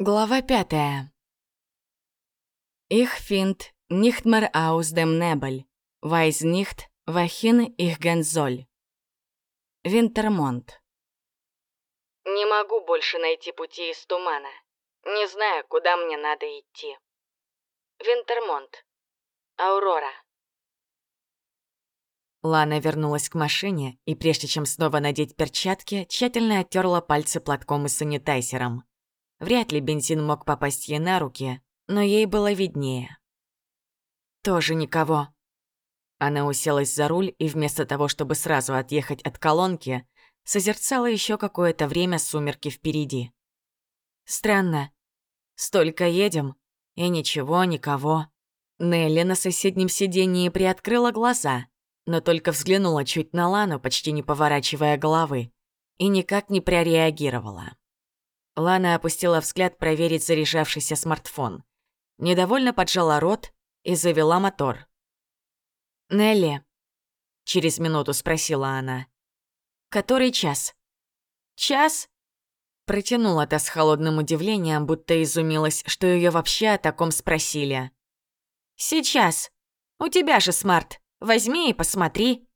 Глава пятая. Ich find nicht mehr aus dem Nebel, weiß nicht, wohin ich. Винтермонт. Не могу больше найти пути из тумана. Не знаю, куда мне надо идти. Винтермонт. Аурора. Лана вернулась к машине и, прежде чем снова надеть перчатки, тщательно оттерла пальцы платком и санитайзером. Вряд ли бензин мог попасть ей на руки, но ей было виднее. Тоже никого. Она уселась за руль и вместо того, чтобы сразу отъехать от колонки, созерцала еще какое-то время сумерки впереди. Странно. Столько едем, и ничего, никого. Нелли на соседнем сиденье приоткрыла глаза, но только взглянула чуть на Лану, почти не поворачивая головы, и никак не прореагировала. Лана опустила взгляд проверить заряжавшийся смартфон. Недовольно поджала рот и завела мотор. «Нелли», — через минуту спросила она, — «который час?» «Час?» Протянула та с холодным удивлением, будто изумилась, что ее вообще о таком спросили. «Сейчас. У тебя же смарт. Возьми и посмотри».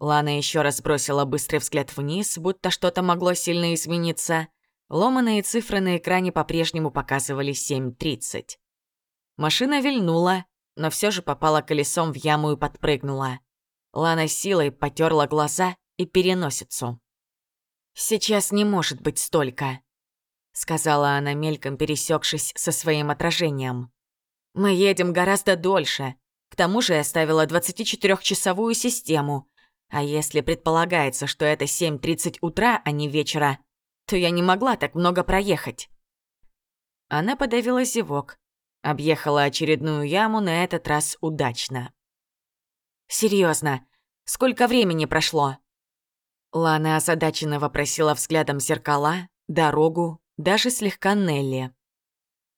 Лана еще раз бросила быстрый взгляд вниз, будто что-то могло сильно измениться, Ломаные цифры на экране по-прежнему показывали 7.30. Машина вильнула, но все же попала колесом в яму и подпрыгнула. Лана силой потерла глаза и переносицу. «Сейчас не может быть столько», — сказала она, мельком пересекшись со своим отражением. «Мы едем гораздо дольше. К тому же я ставила 24-часовую систему. А если предполагается, что это 7.30 утра, а не вечера, то я не могла так много проехать. Она подавила зевок, объехала очередную яму, на этот раз удачно. Серьезно, сколько времени прошло?» Лана озадаченно вопросила взглядом зеркала, дорогу, даже слегка Нелли.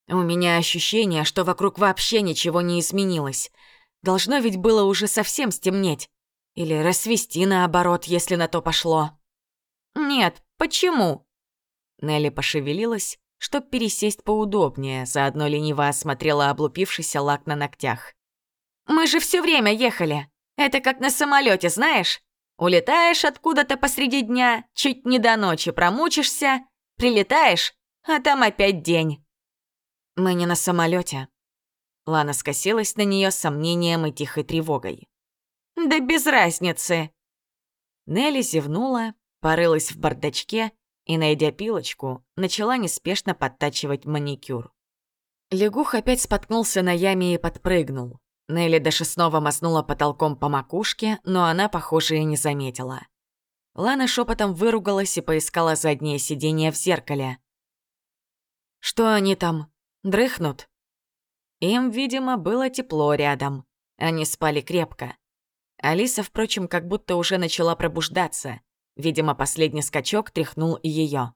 «У меня ощущение, что вокруг вообще ничего не изменилось. Должно ведь было уже совсем стемнеть. Или рассвести наоборот, если на то пошло». «Нет, почему?» Нелли пошевелилась, чтоб пересесть поудобнее, заодно лениво осмотрела облупившийся лак на ногтях. «Мы же все время ехали. Это как на самолете, знаешь? Улетаешь откуда-то посреди дня, чуть не до ночи промучишься, прилетаешь, а там опять день». «Мы не на самолете. Лана скосилась на нее сомнением и тихой тревогой. «Да без разницы!» Нелли зевнула, порылась в бардачке и, найдя пилочку, начала неспешно подтачивать маникюр. Лягух опять споткнулся на яме и подпрыгнул. Нелли даже снова мазнула потолком по макушке, но она, похоже, и не заметила. Лана шепотом выругалась и поискала заднее сиденье в зеркале. «Что они там? Дрыхнут?» Им, видимо, было тепло рядом. Они спали крепко. Алиса, впрочем, как будто уже начала пробуждаться. Видимо, последний скачок тряхнул и ее.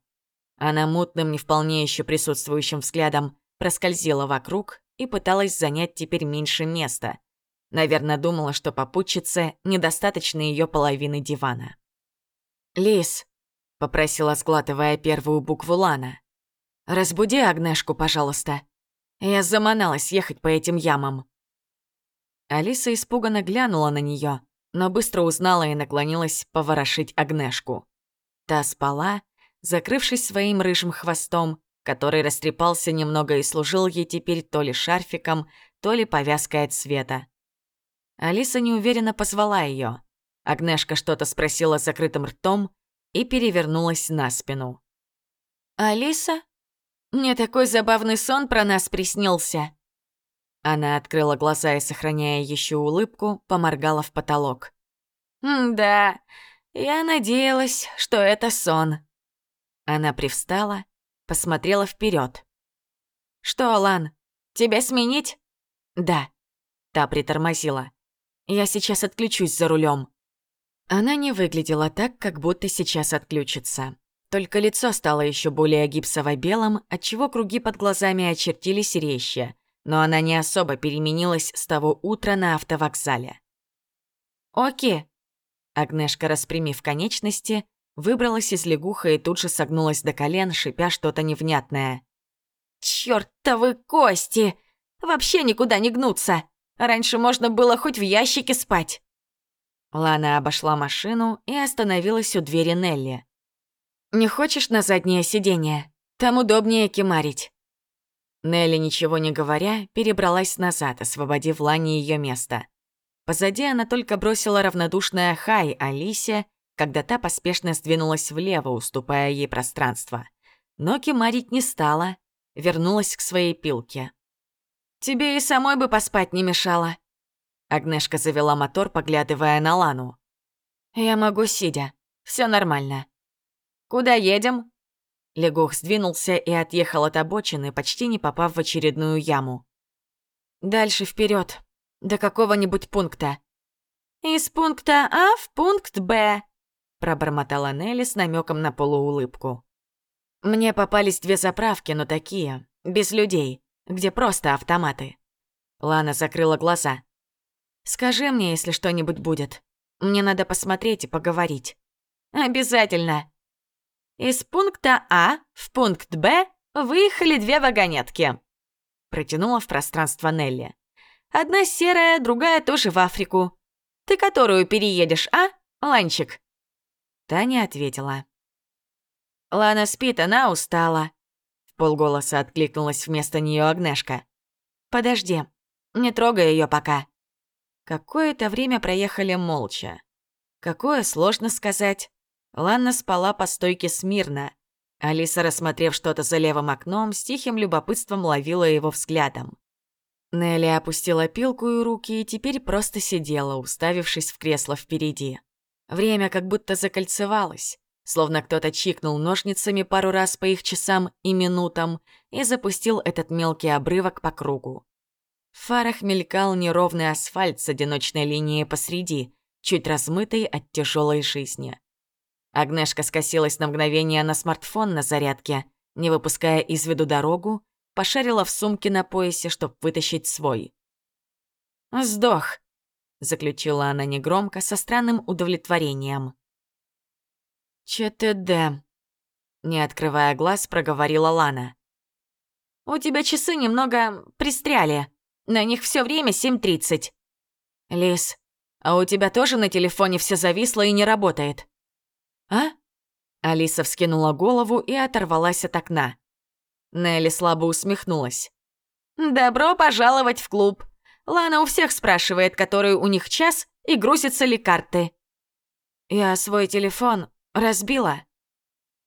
Она мутным, не вполне еще присутствующим взглядом проскользила вокруг и пыталась занять теперь меньше места. Наверное, думала, что попутчице недостаточно ее половины дивана. «Лис», — попросила, сглатывая первую букву Лана, «разбуди Агнешку, пожалуйста. Я заманалась ехать по этим ямам». Алиса испуганно глянула на нее, но быстро узнала и наклонилась поворошить Агнешку. Та спала, закрывшись своим рыжим хвостом, который растрепался немного и служил ей теперь то ли шарфиком, то ли повязкой от света. Алиса неуверенно позвала ее. Агнешка что-то спросила закрытым ртом и перевернулась на спину. «Алиса? Мне такой забавный сон про нас приснился!» Она открыла глаза и, сохраняя еще улыбку, поморгала в потолок. «Да, я надеялась, что это сон». Она привстала, посмотрела вперед. «Что, Лан, тебя сменить?» «Да». Та притормозила. «Я сейчас отключусь за рулем. Она не выглядела так, как будто сейчас отключится. Только лицо стало еще более гипсово-белым, отчего круги под глазами очертились резче но она не особо переменилась с того утра на автовокзале. «Оки!» Агнешка, распрямив конечности, выбралась из лягуха и тут же согнулась до колен, шипя что-то невнятное. Чёртовы кости! Вообще никуда не гнутся. Раньше можно было хоть в ящике спать. Лана обошла машину и остановилась у двери Нелли. «Не хочешь на заднее сиденье? Там удобнее кемарить». Нелли, ничего не говоря, перебралась назад, освободив Лане ее место. Позади она только бросила равнодушное «хай» Алисе, когда та поспешно сдвинулась влево, уступая ей пространство. Но кемарить не стала, вернулась к своей пилке. «Тебе и самой бы поспать не мешало». Агнешка завела мотор, поглядывая на Лану. «Я могу сидя. Все нормально». «Куда едем?» Легух сдвинулся и отъехал от обочины, почти не попав в очередную яму. «Дальше вперед, до какого-нибудь пункта». «Из пункта А в пункт Б», — пробормотала Нелли с намеком на полуулыбку. «Мне попались две заправки, но такие, без людей где просто автоматы. Лана закрыла глаза. «Скажи мне, если что-нибудь будет. Мне надо посмотреть и поговорить». «Обязательно». Из пункта А в пункт Б выехали две вагонетки. Протянула в пространство Нелли. Одна серая, другая тоже в Африку. Ты которую переедешь, а, Ланчик? Таня ответила. Лана спит, она устала полголоса откликнулась вместо нее Агнешка. «Подожди, не трогай ее пока». Какое-то время проехали молча. Какое, сложно сказать. Ланна спала по стойке смирно. Алиса, рассмотрев что-то за левым окном, с тихим любопытством ловила его взглядом. Нелли опустила пилку и руки и теперь просто сидела, уставившись в кресло впереди. Время как будто закольцевалось словно кто-то чикнул ножницами пару раз по их часам и минутам и запустил этот мелкий обрывок по кругу. В фарах мелькал неровный асфальт с одиночной линией посреди, чуть размытый от тяжелой жизни. Агнешка скосилась на мгновение на смартфон на зарядке, не выпуская из виду дорогу, пошарила в сумке на поясе, чтобы вытащить свой. «Сдох», — заключила она негромко, со странным удовлетворением. ЧТД. Не открывая глаз, проговорила Лана. У тебя часы немного пристряли. На них все время 7.30. Лис, а у тебя тоже на телефоне все зависло и не работает? А? Алиса вскинула голову и оторвалась от окна. Нелли слабо усмехнулась. «Добро пожаловать в клуб. Лана у всех спрашивает, который у них час и грузятся ли карты». «Я свой телефон Разбила?»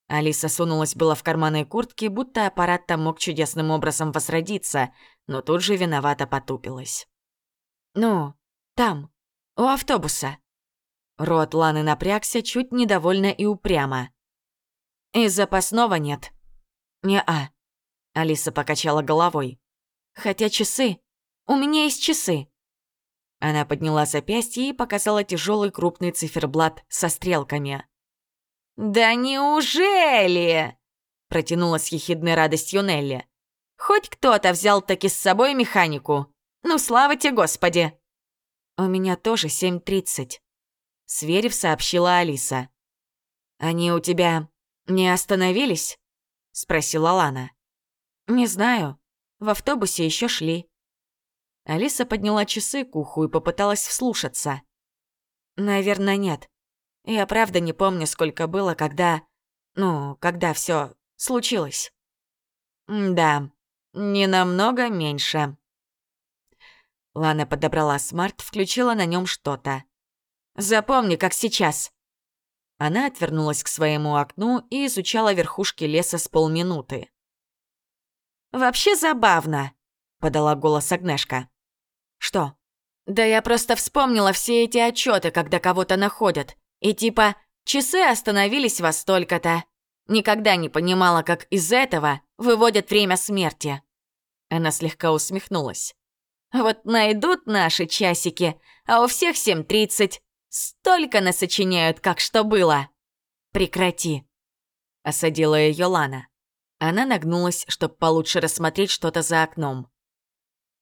Алиса сунулась было в карманы куртки, будто аппарат там мог чудесным образом возродиться, но тут же виновато потупилась. «Ну, там, у автобуса». Рот Ланы напрягся чуть недовольно и упрямо. «И запасного нет?» «Не-а», — Алиса покачала головой. «Хотя часы. У меня есть часы». Она подняла запястье и показала тяжелый крупный циферблат со стрелками. «Да неужели?» — протянула с ехидной радостью Нелли. «Хоть кто-то взял таки с собой механику. Ну, слава тебе, Господи!» «У меня тоже 7.30», — сверив, сообщила Алиса. «Они у тебя не остановились?» — спросила Лана. «Не знаю. В автобусе еще шли». Алиса подняла часы к уху и попыталась вслушаться. «Наверное, нет. Я правда не помню, сколько было, когда... Ну, когда все случилось. Да, не намного меньше. Лана подобрала смарт, включила на нем что-то. «Запомни, как сейчас». Она отвернулась к своему окну и изучала верхушки леса с полминуты. «Вообще забавно», — подала голос Агнешка. «Что?» «Да я просто вспомнила все эти отчеты, когда кого-то находят. И типа «часы остановились во столько-то». Никогда не понимала, как из этого выводят время смерти. Она слегка усмехнулась. Вот найдут наши часики, а у всех 7.30. Столько насочиняют, как что было. Прекрати. Осадила ее Лана. Она нагнулась, чтобы получше рассмотреть что-то за окном.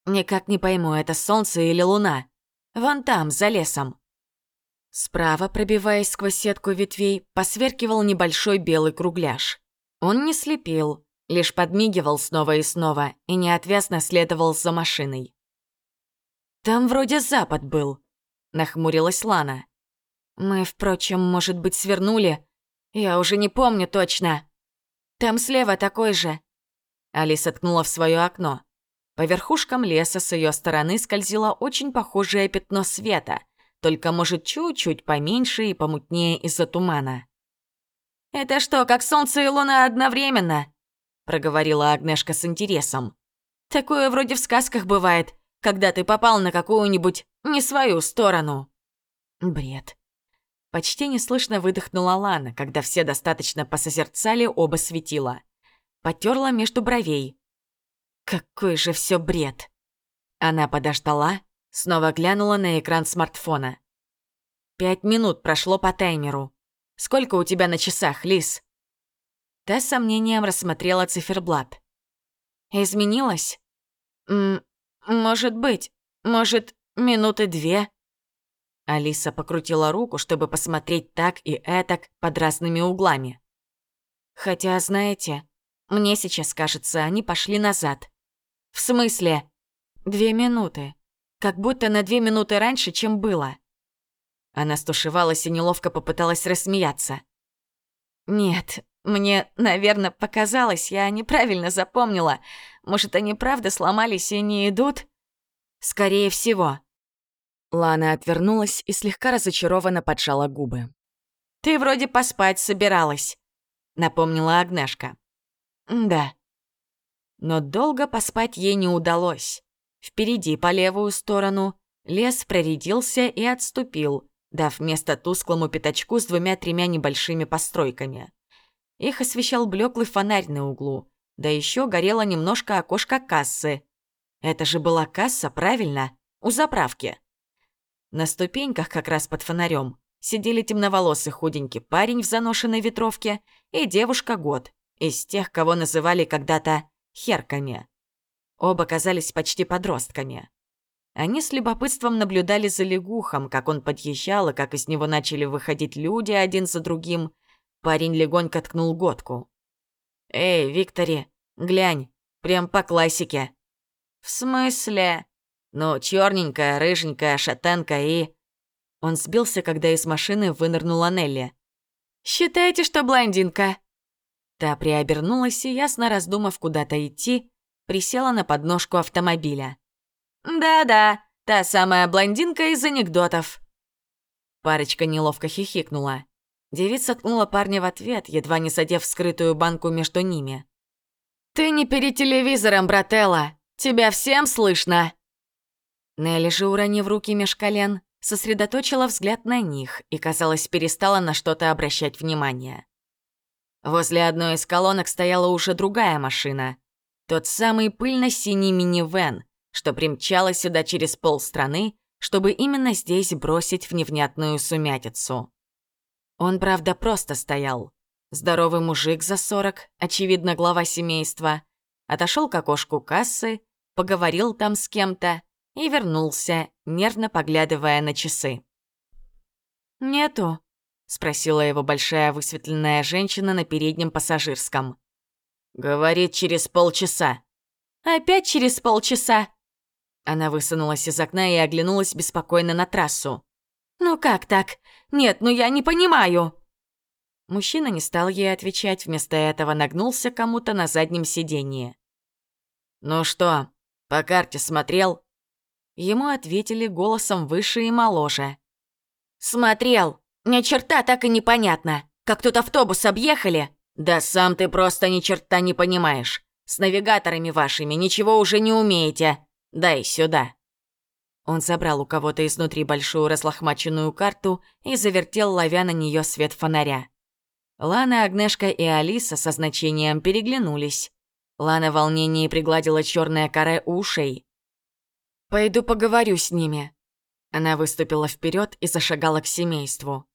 Никак не пойму, это солнце или луна. Вон там, за лесом. Справа, пробиваясь сквозь сетку ветвей, посверкивал небольшой белый кругляш. Он не слепил, Лишь подмигивал снова и снова и неотвязно следовал за машиной. «Там вроде запад был», — нахмурилась Лана. «Мы, впрочем, может быть, свернули? Я уже не помню точно. Там слева такой же». Алиса ткнула в свое окно. По верхушкам леса с ее стороны скользило очень похожее пятно света, только, может, чуть-чуть поменьше и помутнее из-за тумана. «Это что, как солнце и луна одновременно?» — проговорила Агнешка с интересом. «Такое вроде в сказках бывает, когда ты попал на какую-нибудь не свою сторону». Бред. Почти неслышно выдохнула Лана, когда все достаточно посозерцали оба светила. Потерла между бровей. Какой же все бред. Она подождала, снова глянула на экран смартфона. Пять минут прошло по таймеру. Сколько у тебя на часах, Лис? Та с сомнением рассмотрела циферблат. Изменилось? М может быть. Может, минуты две? Алиса покрутила руку, чтобы посмотреть так и этак под разными углами. Хотя, знаете, мне сейчас кажется, они пошли назад. «В смысле?» «Две минуты. Как будто на две минуты раньше, чем было». Она стушевалась и неловко попыталась рассмеяться. «Нет, мне, наверное, показалось, я неправильно запомнила. Может, они правда сломались и не идут?» «Скорее всего». Лана отвернулась и слегка разочарованно поджала губы. «Ты вроде поспать собиралась», — напомнила Агнешка. «Да», но долго поспать ей не удалось. Впереди, по левую сторону, лес проредился и отступил, дав место тусклому пятачку с двумя-тремя небольшими постройками. Их освещал блеклый фонарь на углу, да еще горело немножко окошко кассы. Это же была касса, правильно? У заправки. На ступеньках, как раз под фонарем, сидели темноволосый худенький парень в заношенной ветровке и девушка Год, из тех, кого называли когда-то херками. Оба казались почти подростками. Они с любопытством наблюдали за лягухом, как он подъезжал, и как из него начали выходить люди один за другим. Парень легонько ткнул годку. «Эй, Виктори, глянь, прям по классике». «В смысле?» «Ну, черненькая, рыженькая, шатенка и...» Он сбился, когда из машины вынырнула Нелли. «Считайте, что блондинка», Та приобернулась и, ясно раздумав куда-то идти, присела на подножку автомобиля. «Да-да, та самая блондинка из анекдотов». Парочка неловко хихикнула. Девица ткнула парня в ответ, едва не задев скрытую банку между ними. «Ты не перед телевизором, брателла! Тебя всем слышно!» Нелли же, уронив руки меж колен, сосредоточила взгляд на них и, казалось, перестала на что-то обращать внимание. Возле одной из колонок стояла уже другая машина. Тот самый пыльно-синий минивэн, что примчала сюда через полстраны, чтобы именно здесь бросить в невнятную сумятицу. Он, правда, просто стоял. Здоровый мужик за сорок, очевидно, глава семейства, отошел к окошку кассы, поговорил там с кем-то и вернулся, нервно поглядывая на часы. «Нету», — спросила его большая высветленная женщина на переднем пассажирском. «Говорит, через полчаса». «Опять через полчаса?» Она высунулась из окна и оглянулась беспокойно на трассу. «Ну как так? Нет, ну я не понимаю!» Мужчина не стал ей отвечать, вместо этого нагнулся кому-то на заднем сиденье. «Ну что, по карте смотрел?» Ему ответили голосом выше и моложе. «Смотрел!» Ни черта так и непонятно. Как тут автобус объехали? Да сам ты просто ни черта не понимаешь. С навигаторами вашими ничего уже не умеете. Дай сюда». Он забрал у кого-то изнутри большую разлохмаченную карту и завертел, ловя на нее свет фонаря. Лана, Агнешка и Алиса со значением переглянулись. Лана в волнении пригладила черное каре ушей. «Пойду поговорю с ними». Она выступила вперед и зашагала к семейству.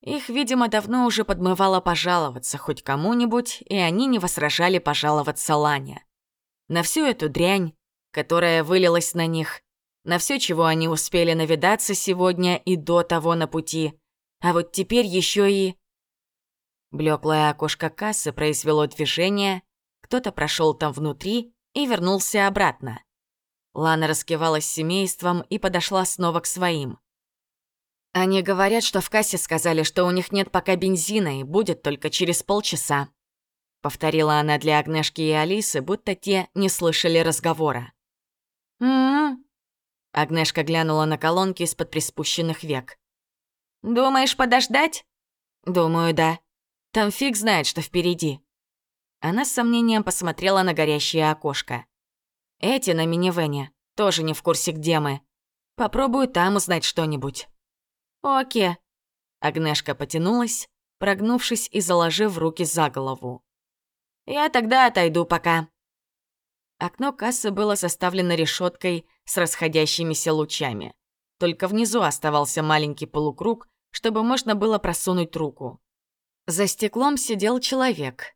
Их, видимо, давно уже подмывало пожаловаться хоть кому-нибудь, и они не возражали пожаловаться Лане. На всю эту дрянь, которая вылилась на них, на все, чего они успели навидаться сегодня и до того на пути, а вот теперь еще и... Блеклое окошко кассы произвело движение, кто-то прошел там внутри и вернулся обратно. Лана раскивалась семейством и подошла снова к своим. Они говорят, что в кассе сказали, что у них нет пока бензина и будет только через полчаса. Повторила она для Агнешки и Алисы, будто те не слышали разговора. «М-м-м». Агнешка глянула на колонки из-под приспущенных век. «Думаешь, подождать?» «Думаю, да. Там фиг знает, что впереди». Она с сомнением посмотрела на горящее окошко. Эти на минивене тоже не в курсе, где мы. Попробую там узнать что-нибудь. «Оке». Агнешка потянулась, прогнувшись и заложив руки за голову. «Я тогда отойду пока». Окно кассы было составлено решеткой с расходящимися лучами. Только внизу оставался маленький полукруг, чтобы можно было просунуть руку. За стеклом сидел человек.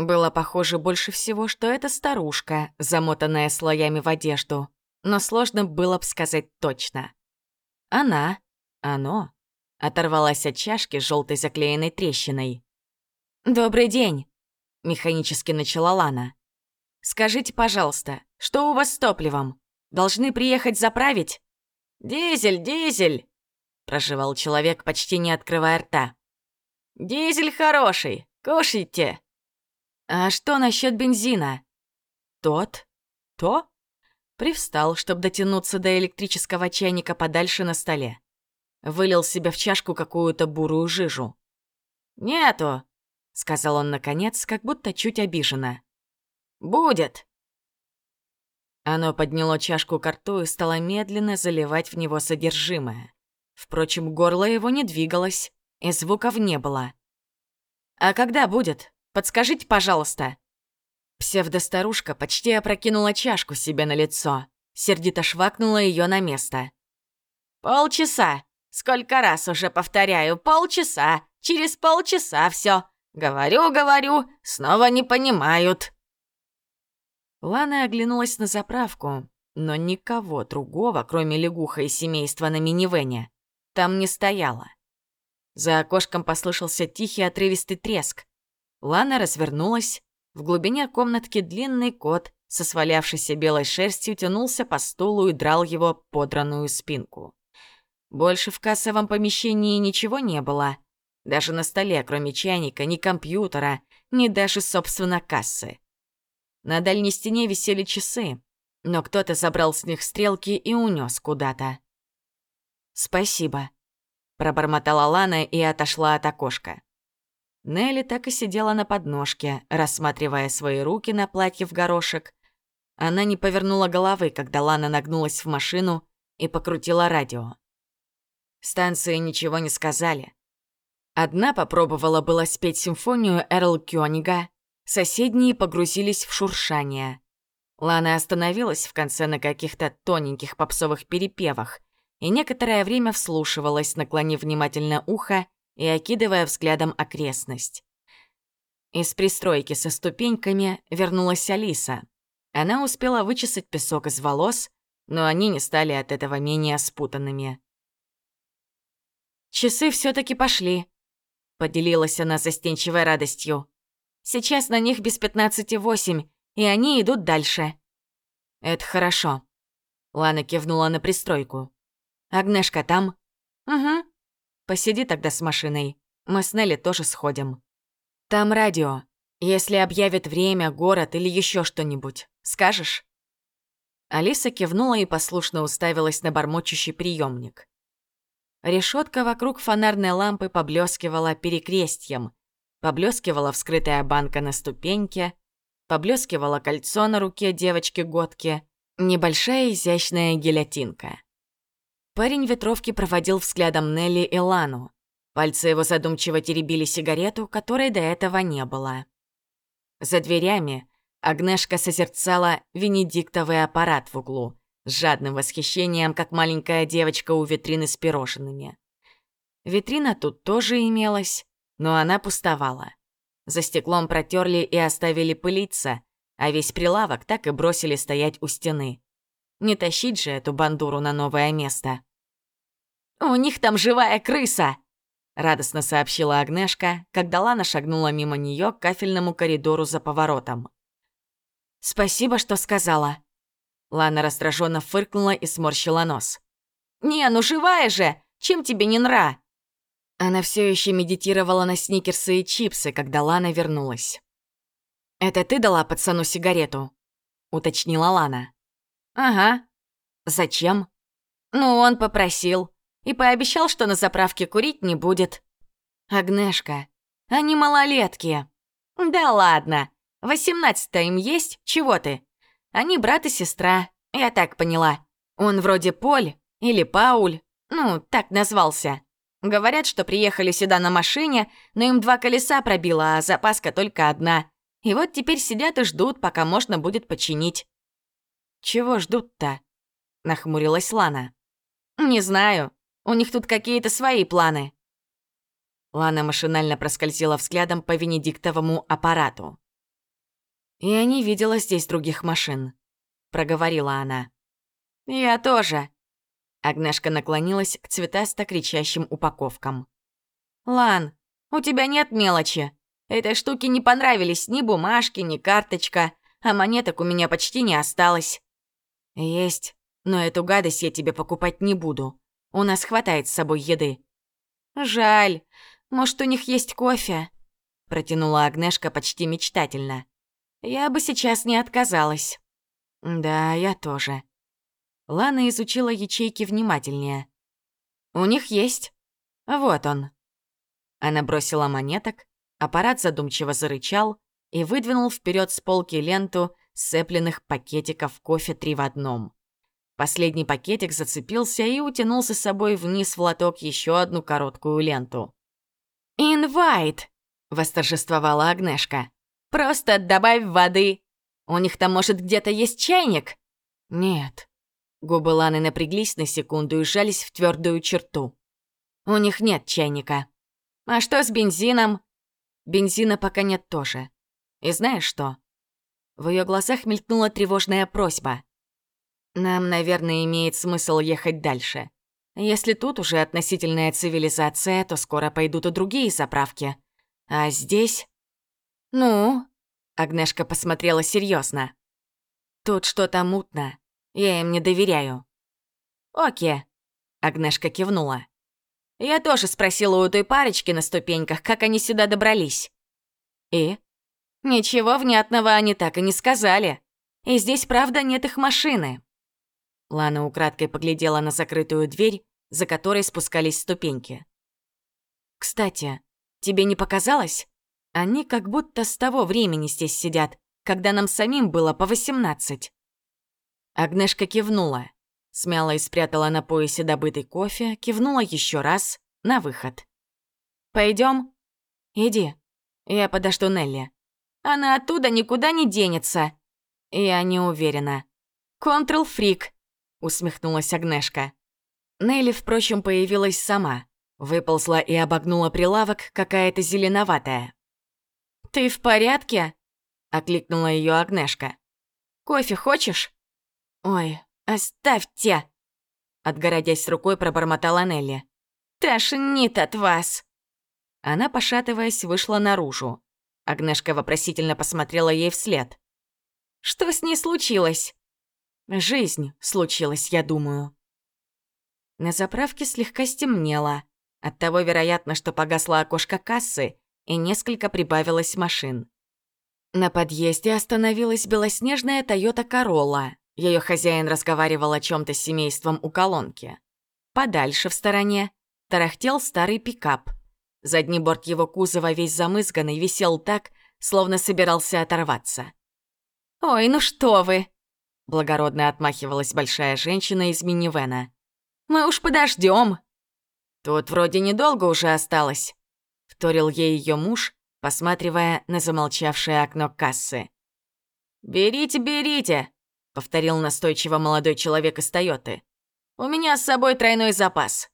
Было похоже больше всего, что это старушка, замотанная слоями в одежду, но сложно было бы сказать точно. Она оно оторвалась от чашки с желтой заклеенной трещиной. «Добрый день!» — механически начала Лана. «Скажите, пожалуйста, что у вас с топливом? Должны приехать заправить?» «Дизель, дизель!» — проживал человек, почти не открывая рта. «Дизель хороший, кушайте!» «А что насчет бензина?» «Тот? То?» Привстал, чтобы дотянуться до электрического чайника подальше на столе. Вылил себе в чашку какую-то бурую жижу. «Нету», — сказал он наконец, как будто чуть обиженно. «Будет». Оно подняло чашку к рту и стало медленно заливать в него содержимое. Впрочем, горло его не двигалось, и звуков не было. «А когда будет? Подскажите, пожалуйста». Псевдостарушка почти опрокинула чашку себе на лицо, сердито швакнула ее на место. «Полчаса!» Сколько раз уже повторяю, полчаса, через полчаса все. Говорю, говорю, снова не понимают. Лана оглянулась на заправку, но никого другого, кроме лягуха и семейства на минивене, там не стояло. За окошком послышался тихий отрывистый треск. Лана развернулась. В глубине комнатки длинный кот со свалявшейся белой шерстью тянулся по стулу и драл его подранную спинку. Больше в кассовом помещении ничего не было. Даже на столе, кроме чайника, ни компьютера, ни даже, собственно, кассы. На дальней стене висели часы, но кто-то забрал с них стрелки и унес куда-то. «Спасибо», — пробормотала Лана и отошла от окошка. Нелли так и сидела на подножке, рассматривая свои руки на платье в горошек. Она не повернула головы, когда Лана нагнулась в машину и покрутила радио. Станции ничего не сказали. Одна попробовала было спеть симфонию Эрл Кёнига, соседние погрузились в шуршание. Лана остановилась в конце на каких-то тоненьких попсовых перепевах и некоторое время вслушивалась, наклонив внимательно ухо и окидывая взглядом окрестность. Из пристройки со ступеньками вернулась Алиса. Она успела вычесать песок из волос, но они не стали от этого менее спутанными. Часы все таки пошли», — поделилась она застенчивой радостью. «Сейчас на них без пятнадцати восемь, и они идут дальше». «Это хорошо», — Лана кивнула на пристройку. «Агнешка там?» «Угу. Посиди тогда с машиной. Мы с Нелли тоже сходим. Там радио. Если объявят время, город или еще что-нибудь, скажешь?» Алиса кивнула и послушно уставилась на бормочущий приемник. Решетка вокруг фонарной лампы поблескивала перекрестьем. Поблескивала вскрытая банка на ступеньке. Поблескивало кольцо на руке девочки-годки. Небольшая изящная гильотинка. Парень ветровки проводил взглядом Нелли и Лану. Пальцы его задумчиво теребили сигарету, которой до этого не было. За дверями Агнешка созерцала венедиктовый аппарат в углу — с жадным восхищением, как маленькая девочка у витрины с пирожными. Витрина тут тоже имелась, но она пустовала. За стеклом протерли и оставили пылиться, а весь прилавок так и бросили стоять у стены. Не тащить же эту бандуру на новое место. «У них там живая крыса!» — радостно сообщила Агнешка, когда Лана шагнула мимо нее к кафельному коридору за поворотом. Спасибо, что сказала. Лана раздраженно фыркнула и сморщила нос. «Не, ну живая же! Чем тебе не нра?» Она все еще медитировала на сникерсы и чипсы, когда Лана вернулась. «Это ты дала пацану сигарету?» — уточнила Лана. «Ага. Зачем?» «Ну, он попросил. И пообещал, что на заправке курить не будет». «Агнешка, они малолетки». «Да ладно. Восемнадцать-то им есть? Чего ты? Они брат и сестра, я так поняла. Он вроде Поль или Пауль, ну, так назвался. Говорят, что приехали сюда на машине, но им два колеса пробило, а запаска только одна. И вот теперь сидят и ждут, пока можно будет починить. «Чего ждут-то?» — нахмурилась Лана. «Не знаю. У них тут какие-то свои планы». Лана машинально проскользила взглядом по Венедиктовому аппарату. «Я не видела здесь других машин», — проговорила она. «Я тоже». Агнешка наклонилась к цветасто кричащим упаковкам. «Лан, у тебя нет мелочи. Этой штуке не понравились ни бумажки, ни карточка, а монеток у меня почти не осталось». «Есть, но эту гадость я тебе покупать не буду. У нас хватает с собой еды». «Жаль. Может, у них есть кофе?» Протянула Агнешка почти мечтательно. Я бы сейчас не отказалась. Да, я тоже. Лана изучила ячейки внимательнее. У них есть. Вот он. Она бросила монеток, аппарат задумчиво зарычал и выдвинул вперед с полки ленту сцепленных пакетиков кофе три в одном. Последний пакетик зацепился и утянулся с собой вниз в лоток еще одну короткую ленту. «Инвайт!» — восторжествовала Агнешка. Просто добавь воды. У них там, может, где-то есть чайник? Нет. Губы Ланы напряглись на секунду и сжались в твердую черту. У них нет чайника. А что с бензином? Бензина пока нет тоже. И знаешь что? В ее глазах мелькнула тревожная просьба. Нам, наверное, имеет смысл ехать дальше. Если тут уже относительная цивилизация, то скоро пойдут и другие заправки. А здесь... «Ну?» — Агнешка посмотрела серьезно. «Тут что-то мутно. Я им не доверяю». «Окей», — Агнешка кивнула. «Я тоже спросила у той парочки на ступеньках, как они сюда добрались». «И?» «Ничего внятного они так и не сказали. И здесь, правда, нет их машины». Лана украдкой поглядела на закрытую дверь, за которой спускались ступеньки. «Кстати, тебе не показалось? Они как будто с того времени здесь сидят, когда нам самим было по восемнадцать. Агнешка кивнула, смяла и спрятала на поясе добытый кофе, кивнула еще раз на выход. Пойдем? Иди. Я подожду Нелли. Она оттуда никуда не денется. Я не уверена. Контрол-фрик, усмехнулась Агнешка. Нелли, впрочем, появилась сама. Выползла и обогнула прилавок какая-то зеленоватая. «Ты в порядке?» — окликнула ее Агнешка. «Кофе хочешь?» «Ой, оставьте!» Отгородясь рукой, пробормотала Нелли. «Тошнит от вас!» Она, пошатываясь, вышла наружу. Агнешка вопросительно посмотрела ей вслед. «Что с ней случилось?» «Жизнь случилась, я думаю». На заправке слегка стемнело. Оттого, вероятно, что погасло окошко кассы, и несколько прибавилось машин. На подъезде остановилась белоснежная Toyota Corolla. Ее хозяин разговаривал о чем то с семейством у колонки. Подальше в стороне тарахтел старый пикап. Задний борт его кузова весь замызганный висел так, словно собирался оторваться. «Ой, ну что вы!» Благородно отмахивалась большая женщина из минивэна. «Мы уж подождем. «Тут вроде недолго уже осталось», вторил ей ее муж, посматривая на замолчавшее окно кассы. «Берите, берите!» — повторил настойчиво молодой человек из Тойоты. «У меня с собой тройной запас».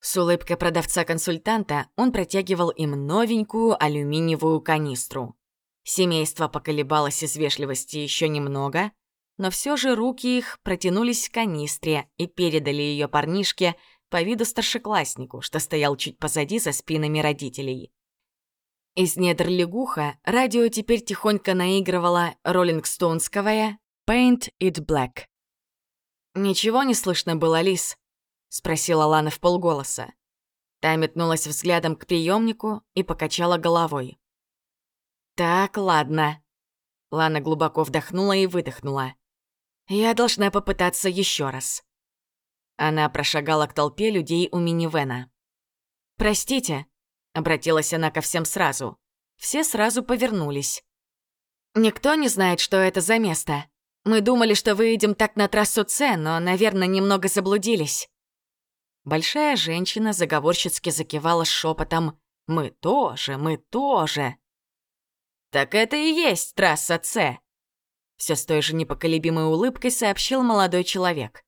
С улыбкой продавца-консультанта он протягивал им новенькую алюминиевую канистру. Семейство поколебалось из вежливости еще немного, но все же руки их протянулись к канистре и передали ее парнишке, по виду старшекласснику, что стоял чуть позади за спинами родителей. Из недр лягуха радио теперь тихонько наигрывало роллингстоунсковое «Paint It Black». «Ничего не слышно было, Лис?» — спросила Лана в полголоса. Та метнулась взглядом к приемнику и покачала головой. «Так, ладно». Лана глубоко вдохнула и выдохнула. «Я должна попытаться еще раз». Она прошагала к толпе людей у минивэна. «Простите», — обратилась она ко всем сразу. Все сразу повернулись. «Никто не знает, что это за место. Мы думали, что выйдем так на трассу С, но, наверное, немного заблудились». Большая женщина заговорщицки закивала шепотом «Мы тоже, мы тоже». «Так это и есть трасса С», — все с той же непоколебимой улыбкой сообщил молодой человек.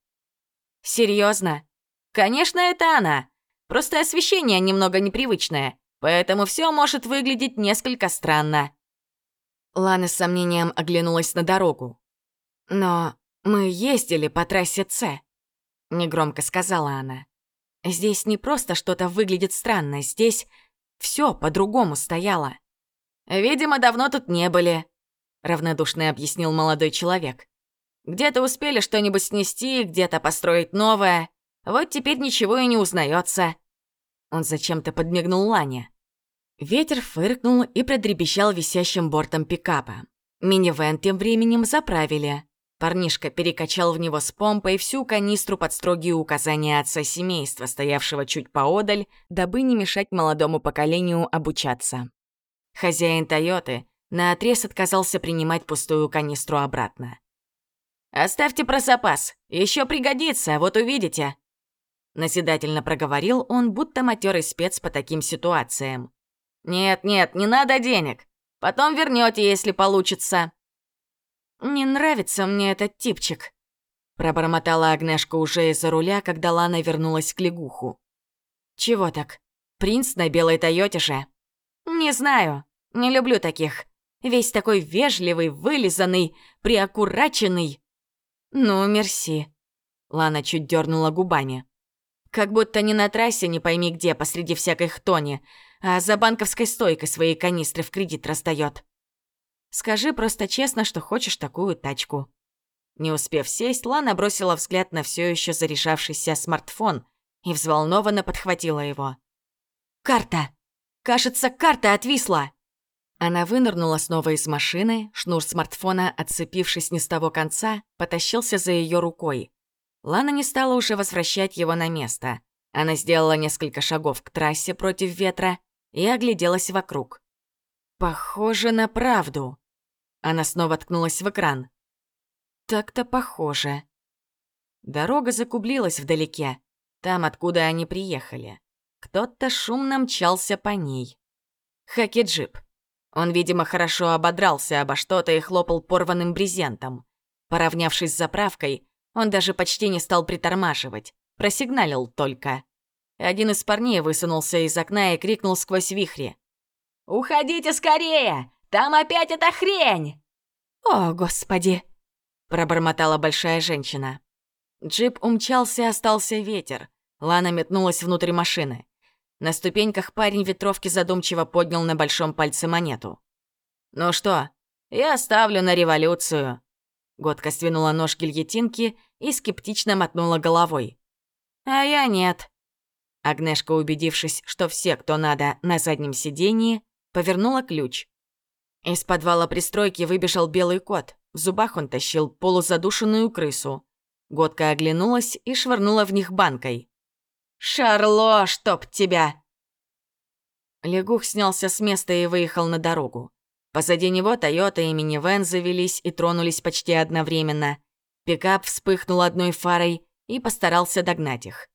Серьезно? Конечно, это она. Просто освещение немного непривычное, поэтому все может выглядеть несколько странно. Лана с сомнением оглянулась на дорогу. «Но мы ездили по трассе С», — негромко сказала она. «Здесь не просто что-то выглядит странно, здесь все по-другому стояло». «Видимо, давно тут не были», — равнодушно объяснил молодой человек. Где-то успели что-нибудь снести, где-то построить новое. Вот теперь ничего и не узнается. Он зачем-то подмигнул Лане. Ветер фыркнул и продребещал висящим бортом пикапа. Минивэн тем временем заправили. Парнишка перекачал в него с помпой всю канистру под строгие указания отца семейства, стоявшего чуть поодаль, дабы не мешать молодому поколению обучаться. Хозяин «Тойоты» наотрез отказался принимать пустую канистру обратно. «Оставьте про запас, еще пригодится, вот увидите». Наседательно проговорил он, будто матерый спец по таким ситуациям. «Нет-нет, не надо денег. Потом вернете, если получится». «Не нравится мне этот типчик», — пробормотала Агнешка уже из-за руля, когда Лана вернулась к лягуху. «Чего так? Принц на белой Тойоте же?» «Не знаю. Не люблю таких. Весь такой вежливый, вылизанный, приаккураченный. «Ну, мерси». Лана чуть дернула губами. Как будто не на трассе, не пойми где, посреди всякой хтони, а за банковской стойкой свои канистры в кредит раздает. Скажи просто честно, что хочешь такую тачку. Не успев сесть, Лана бросила взгляд на все еще зарешавшийся смартфон и взволнованно подхватила его. «Карта! Кажется, карта отвисла!» Она вынырнула снова из машины, шнур смартфона, отцепившись не с того конца, потащился за ее рукой. Лана не стала уже возвращать его на место. Она сделала несколько шагов к трассе против ветра и огляделась вокруг. «Похоже на правду». Она снова ткнулась в экран. «Так-то похоже». Дорога закублилась вдалеке, там, откуда они приехали. Кто-то шумно мчался по ней. Хаки-джип. Он, видимо, хорошо ободрался обо что-то и хлопал порванным брезентом. Поравнявшись с заправкой, он даже почти не стал притормаживать, просигналил только. Один из парней высунулся из окна и крикнул сквозь вихри. «Уходите скорее! Там опять эта хрень!» «О, господи!» — пробормотала большая женщина. Джип умчался, остался ветер. Лана метнулась внутрь машины. На ступеньках парень ветровки задумчиво поднял на большом пальце монету. «Ну что, я ставлю на революцию». Годка свинула нож гильотинки и скептично мотнула головой. «А я нет». Агнешка, убедившись, что все, кто надо, на заднем сидении, повернула ключ. Из подвала пристройки выбежал белый кот. В зубах он тащил полузадушенную крысу. Годка оглянулась и швырнула в них банкой. «Шарло, чтоб тебя!» Лягух снялся с места и выехал на дорогу. Позади него Тойота и минивэн завелись и тронулись почти одновременно. Пикап вспыхнул одной фарой и постарался догнать их.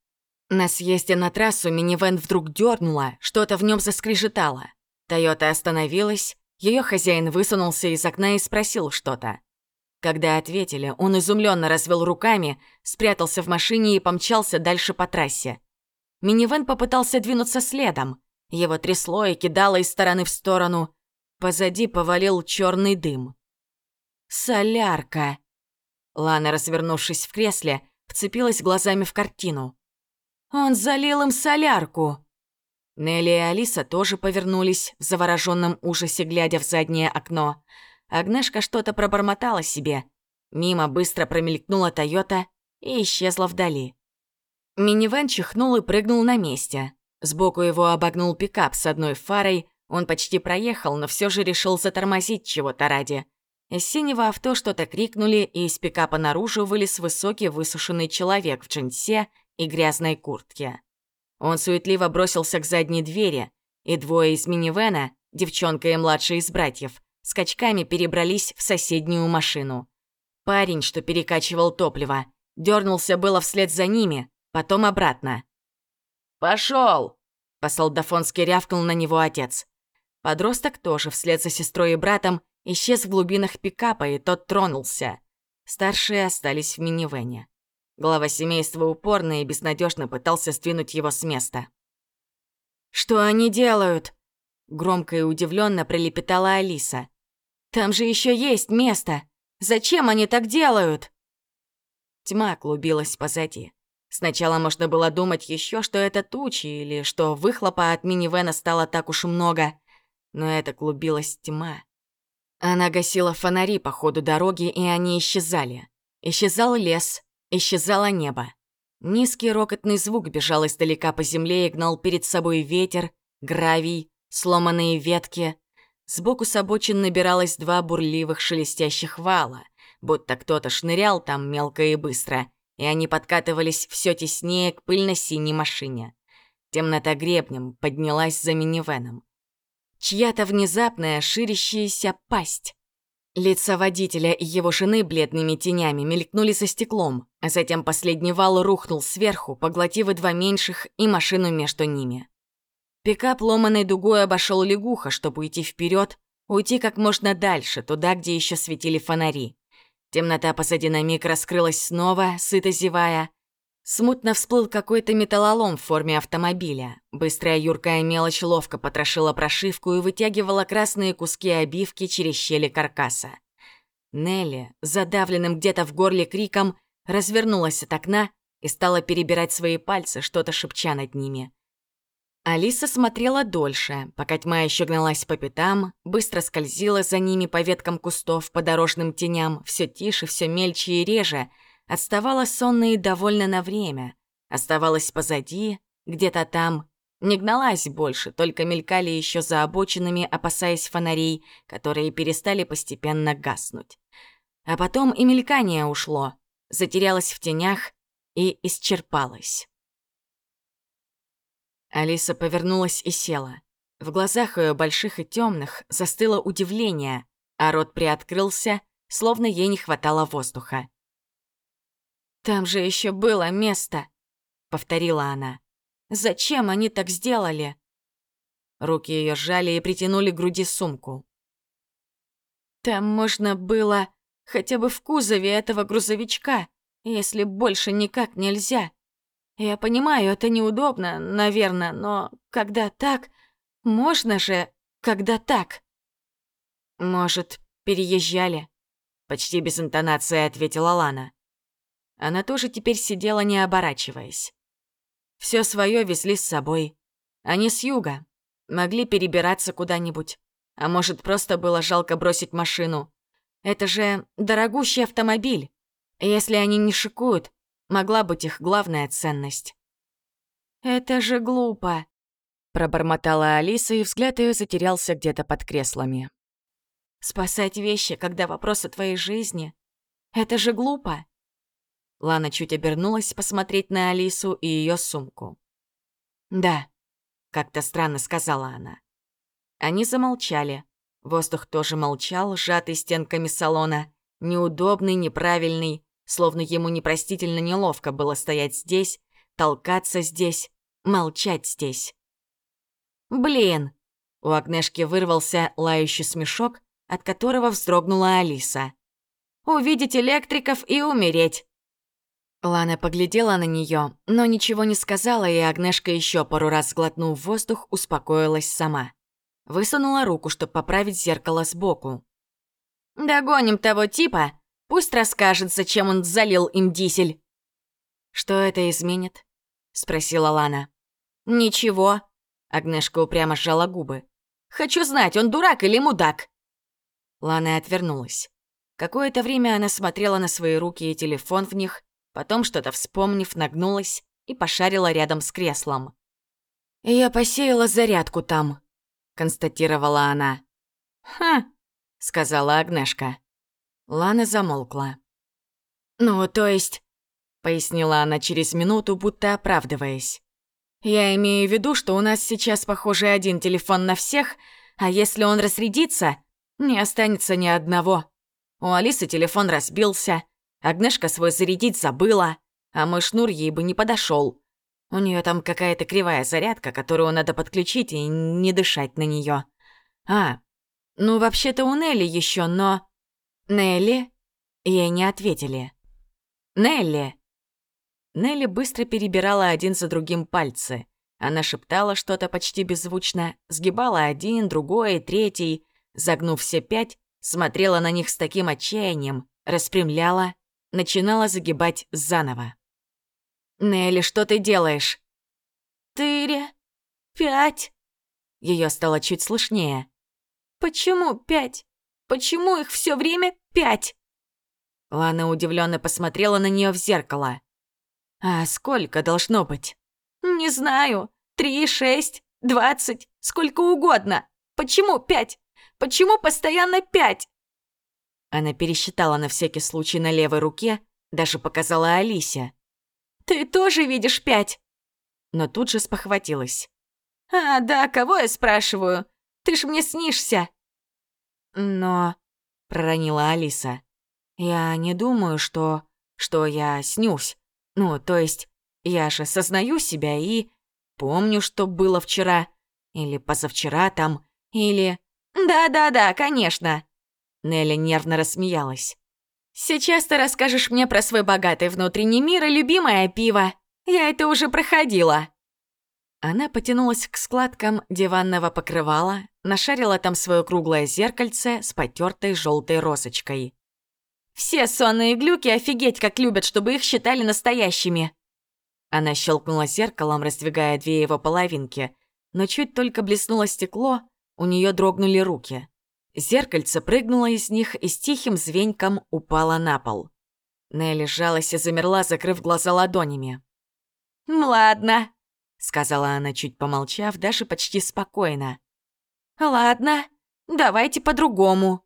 На съезде на трассу минивэн вдруг дернула, что-то в нем заскрежетало. Тойота остановилась, ее хозяин высунулся из окна и спросил что-то. Когда ответили, он изумленно развел руками, спрятался в машине и помчался дальше по трассе. Минивэн попытался двинуться следом. Его трясло и кидало из стороны в сторону. Позади повалил черный дым. «Солярка!» Лана, развернувшись в кресле, вцепилась глазами в картину. «Он залил им солярку!» Нелли и Алиса тоже повернулись в завороженном ужасе, глядя в заднее окно. Агнешка что-то пробормотала себе. Мимо быстро промелькнула Тойота и исчезла вдали. Минивэн чихнул и прыгнул на месте. Сбоку его обогнул пикап с одной фарой, он почти проехал, но все же решил затормозить чего-то ради. Из синего авто что-то крикнули, и из пикапа наружу вылез высокий высушенный человек в джинсе и грязной куртке. Он суетливо бросился к задней двери, и двое из минивэна, девчонка и младший из братьев, скачками перебрались в соседнюю машину. Парень, что перекачивал топливо, дернулся было вслед за ними, потом обратно. «Пошел!» — по-солдафонски рявкнул на него отец. Подросток тоже вслед за сестрой и братом исчез в глубинах пикапа, и тот тронулся. Старшие остались в минивэне. Глава семейства упорно и безнадежно пытался сдвинуть его с места. «Что они делают?» Громко и удивленно пролепетала Алиса. «Там же еще есть место! Зачем они так делают?» Тьма клубилась позади. Сначала можно было думать еще, что это тучи, или что выхлопа от минивэна стало так уж много. Но это клубилась тьма. Она гасила фонари по ходу дороги, и они исчезали. Исчезал лес, исчезало небо. Низкий рокотный звук бежал издалека по земле и гнал перед собой ветер, гравий, сломанные ветки. Сбоку с обочин набиралось два бурливых шелестящих вала, будто кто-то шнырял там мелко и быстро — и они подкатывались все теснее к пыльно-синей машине. Темнота гребнем поднялась за минивеном. Чья-то внезапная ширящаяся пасть. Лица водителя и его жены бледными тенями мелькнули за стеклом, а затем последний вал рухнул сверху, поглотив и два меньших, и машину между ними. Пикап ломаной дугой обошел лягуха, чтобы уйти вперед, уйти как можно дальше, туда, где еще светили фонари. Темнота позади на миг раскрылась снова, сыто зевая. Смутно всплыл какой-то металлолом в форме автомобиля. Быстрая юркая мелочь ловко потрошила прошивку и вытягивала красные куски обивки через щели каркаса. Нелли, задавленным где-то в горле криком, развернулась от окна и стала перебирать свои пальцы, что-то шепча над ними. Алиса смотрела дольше, пока тьма еще гналась по пятам, быстро скользила за ними по веткам кустов, по дорожным теням, все тише, все мельче и реже, отставала сонно и довольно на время, оставалась позади, где-то там, не гналась больше, только мелькали еще за обочинами, опасаясь фонарей, которые перестали постепенно гаснуть. А потом и мелькание ушло, затерялось в тенях и исчерпалось. Алиса повернулась и села. В глазах ее больших и темных застыло удивление, а рот приоткрылся, словно ей не хватало воздуха. «Там же еще было место», — повторила она. «Зачем они так сделали?» Руки ее сжали и притянули к груди сумку. «Там можно было хотя бы в кузове этого грузовичка, если больше никак нельзя», я понимаю, это неудобно, наверное, но когда так... Можно же, когда так? Может, переезжали? Почти без интонации ответила Лана. Она тоже теперь сидела, не оборачиваясь. Все свое везли с собой. Они с юга. Могли перебираться куда-нибудь. А может, просто было жалко бросить машину. Это же дорогущий автомобиль. Если они не шикуют, могла быть их главная ценность. «Это же глупо», — пробормотала Алиса, и взгляд ее затерялся где-то под креслами. «Спасать вещи, когда вопрос о твоей жизни. Это же глупо». Лана чуть обернулась посмотреть на Алису и ее сумку. «Да», — как-то странно сказала она. Они замолчали. Воздух тоже молчал, сжатый стенками салона. Неудобный, неправильный, словно ему непростительно неловко было стоять здесь, толкаться здесь, молчать здесь. «Блин!» У Агнешки вырвался лающий смешок, от которого вздрогнула Алиса. «Увидеть электриков и умереть!» Лана поглядела на нее, но ничего не сказала, и Агнешка еще пару раз сглотнув воздух, успокоилась сама. Высунула руку, чтобы поправить зеркало сбоку. «Догоним того типа, Пусть расскажет, зачем он залил им дизель». «Что это изменит?» — спросила Лана. «Ничего. Агнешка упрямо сжала губы. «Хочу знать, он дурак или мудак?» Лана отвернулась. Какое-то время она смотрела на свои руки и телефон в них, потом, что-то вспомнив, нагнулась и пошарила рядом с креслом. «Я посеяла зарядку там», — констатировала она. «Ха», — сказала Агнешка. Лана замолкла. «Ну, то есть...» — пояснила она через минуту, будто оправдываясь. «Я имею в виду, что у нас сейчас, похоже, один телефон на всех, а если он разрядится, не останется ни одного. У Алисы телефон разбился, Агнешка свой зарядить забыла, а мой шнур ей бы не подошел. У нее там какая-то кривая зарядка, которую надо подключить и не дышать на нее. А, ну вообще-то у Нелли еще, но... Нелли? Ей не ответили. Нелли! Нелли быстро перебирала один за другим пальцы. Она шептала что-то почти беззвучно, сгибала один, другой, третий, загнув все пять, смотрела на них с таким отчаянием, распрямляла, начинала загибать заново. «Нелли, что ты делаешь?» «Тыре. Пять». Ее стало чуть слышнее. «Почему пять? Почему их все время пять?» Лана удивленно посмотрела на нее в зеркало. «А сколько должно быть?» «Не знаю. Три, шесть, двадцать, сколько угодно. Почему пять? Почему постоянно пять?» Она пересчитала на всякий случай на левой руке, даже показала Алисе. «Ты тоже видишь пять?» Но тут же спохватилась. «А, да, кого я спрашиваю? Ты ж мне снишься!» «Но...» — проронила Алиса. «Я не думаю, что... что я снюсь. Ну, то есть, я же сознаю себя и... помню, что было вчера. Или позавчера там. Или... Да-да-да, конечно!» Нелли нервно рассмеялась. «Сейчас ты расскажешь мне про свой богатый внутренний мир и любимое пиво. Я это уже проходила». Она потянулась к складкам диванного покрывала, нашарила там свое круглое зеркальце с потертой желтой розочкой. Все сонные глюки офигеть как любят, чтобы их считали настоящими. Она щелкнула зеркалом, раздвигая две его половинки, но чуть только блеснуло стекло, у нее дрогнули руки. Зеркальце прыгнуло из них и с тихим звеньком упало на пол. Нелли сжалась и замерла, закрыв глаза ладонями. «Ладно», — сказала она, чуть помолчав, даже почти спокойно. «Ладно, давайте по-другому».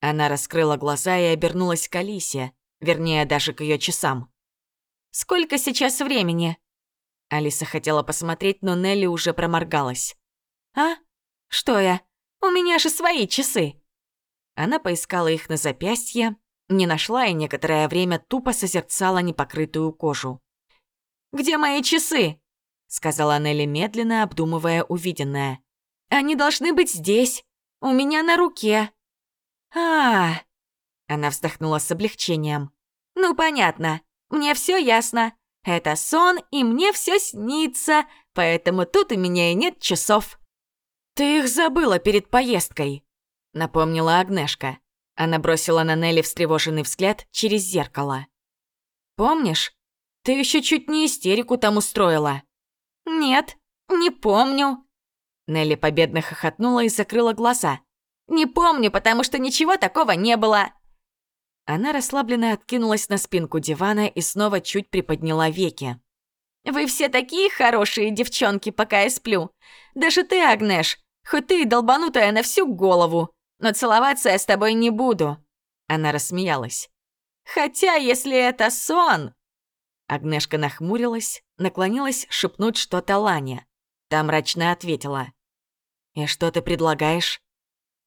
Она раскрыла глаза и обернулась к Алисе, вернее, даже к ее часам. «Сколько сейчас времени?» Алиса хотела посмотреть, но Нелли уже проморгалась. «А? Что я? У меня же свои часы!» Она поискала их на запястье, не нашла и некоторое время тупо созерцала непокрытую кожу. «Где мои часы?» — сказала Нелли медленно, обдумывая увиденное. «Они должны быть здесь, у меня на руке» а, Она вздохнула с облегчением. «Ну, понятно. Мне все ясно. Это сон, и мне все снится, поэтому тут у меня и нет часов». «Ты их забыла перед поездкой», — напомнила Агнешка. Она бросила на Нелли встревоженный взгляд через зеркало. «Помнишь? Ты еще чуть не истерику там устроила». «Нет, не помню». Нелли победно хохотнула и закрыла глаза. Не помню, потому что ничего такого не было». Она расслабленно откинулась на спинку дивана и снова чуть приподняла веки. «Вы все такие хорошие девчонки, пока я сплю. Даже ты, Агнеш, хоть ты и долбанутая на всю голову, но целоваться я с тобой не буду». Она рассмеялась. «Хотя, если это сон...» Агнешка нахмурилась, наклонилась шепнуть что-то Лане. Та мрачно ответила. «И что ты предлагаешь?»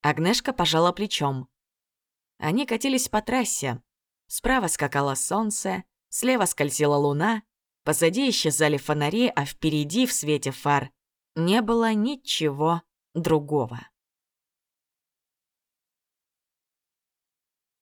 Агнешка пожала плечом. Они катились по трассе. Справа скакало солнце, слева скользила луна, позади исчезали фонари, а впереди, в свете фар, не было ничего другого.